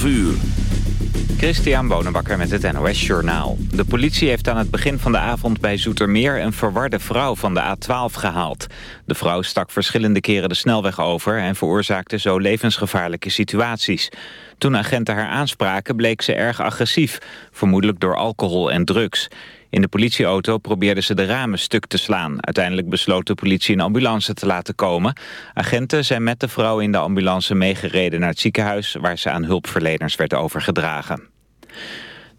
12 uur. Christian Bonenbakker met het NOS Journaal. De politie heeft aan het begin van de avond bij Zoetermeer... een verwarde vrouw van de A12 gehaald. De vrouw stak verschillende keren de snelweg over... en veroorzaakte zo levensgevaarlijke situaties. Toen agenten haar aanspraken bleek ze erg agressief... vermoedelijk door alcohol en drugs. In de politieauto probeerde ze de ramen stuk te slaan. Uiteindelijk besloot de politie een ambulance te laten komen. Agenten zijn met de vrouw in de ambulance meegereden naar het ziekenhuis... waar ze aan hulpverleners werd overgedragen.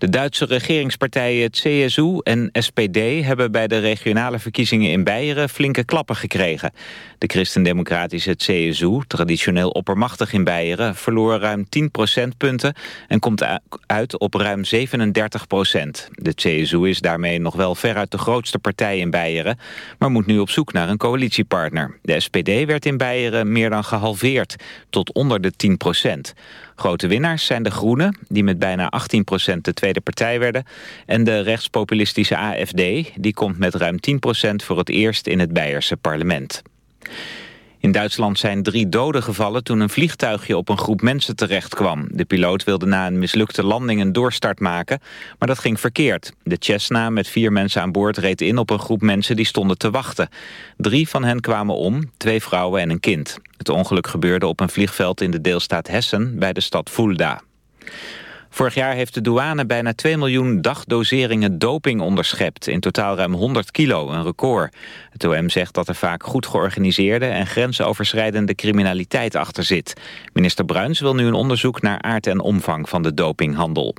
De Duitse regeringspartijen CSU en SPD hebben bij de regionale verkiezingen in Beieren flinke klappen gekregen. De christendemocratische CSU, traditioneel oppermachtig in Beieren, verloor ruim 10 procentpunten en komt uit op ruim 37 procent. De CSU is daarmee nog wel veruit de grootste partij in Beieren, maar moet nu op zoek naar een coalitiepartner. De SPD werd in Beieren meer dan gehalveerd, tot onder de 10 procent. Grote winnaars zijn de Groenen, die met bijna 18% de tweede partij werden... en de rechtspopulistische AFD, die komt met ruim 10% voor het eerst in het Beierse parlement. In Duitsland zijn drie doden gevallen toen een vliegtuigje op een groep mensen terecht kwam. De piloot wilde na een mislukte landing een doorstart maken, maar dat ging verkeerd. De Cessna met vier mensen aan boord reed in op een groep mensen die stonden te wachten. Drie van hen kwamen om, twee vrouwen en een kind. Het ongeluk gebeurde op een vliegveld in de deelstaat Hessen bij de stad Fulda. Vorig jaar heeft de douane bijna 2 miljoen dagdoseringen doping onderschept. In totaal ruim 100 kilo, een record. Het OM zegt dat er vaak goed georganiseerde en grensoverschrijdende criminaliteit achter zit. Minister Bruins wil nu een onderzoek naar aard en omvang van de dopinghandel.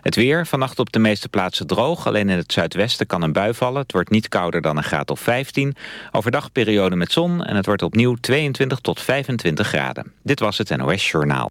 Het weer, vannacht op de meeste plaatsen droog. Alleen in het zuidwesten kan een bui vallen. Het wordt niet kouder dan een graad of 15. Overdag periode met zon en het wordt opnieuw 22 tot 25 graden. Dit was het NOS Journaal.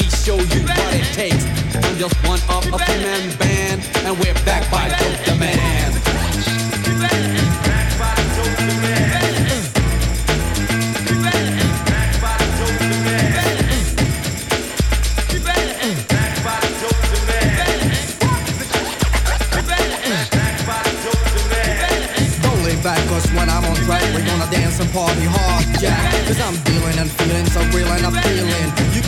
me show you what it takes. I'm just one of a three-man band, and we're back by Dope Dope Demand. back Cause when I'm on track We're gonna dance and party hard, yeah Cause I'm feeling and feeling so real and feeling You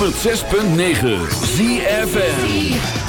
106.9 ZFN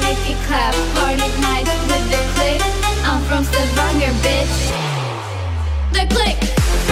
make it clap. Party night with the click. I'm from bitch. The click.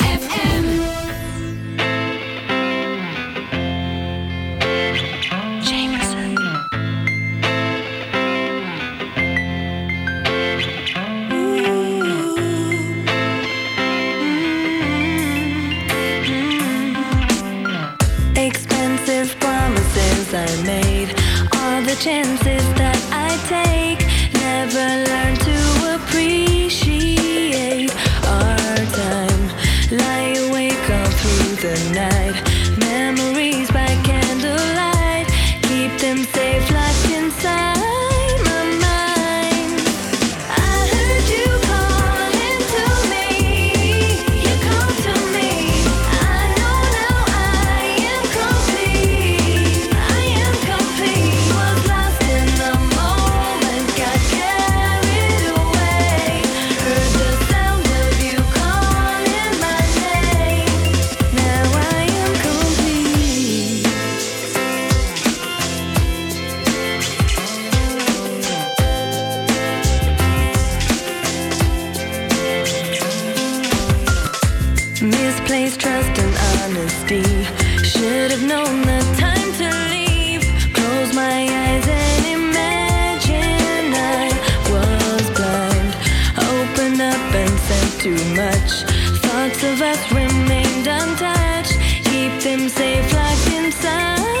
trust and honesty. Should have known the time to leave. Close my eyes and imagine I was blind. Open up and said too much. Thoughts of us remained untouched. Keep them safe locked inside.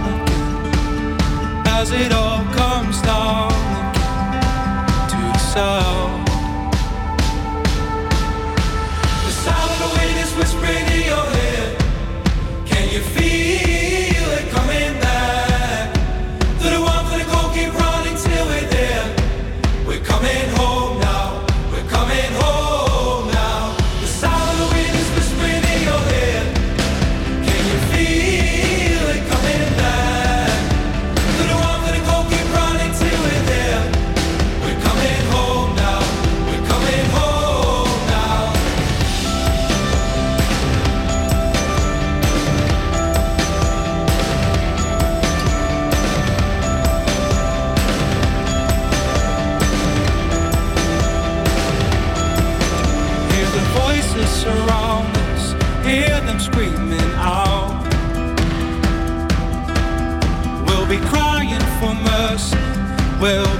cause it all comes down to the. The sound of wind is whispering in your. Can you feel?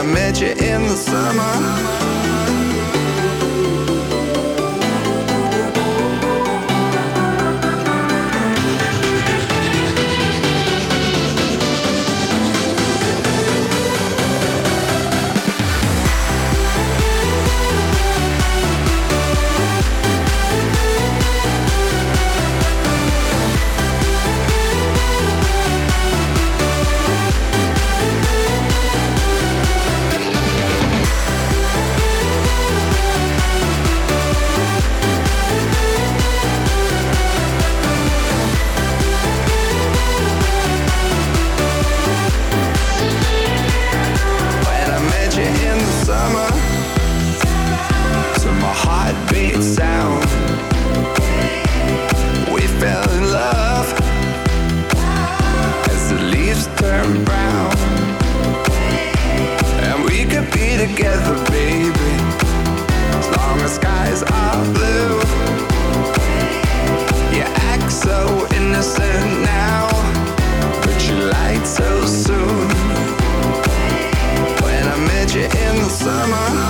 I met in the summer. summer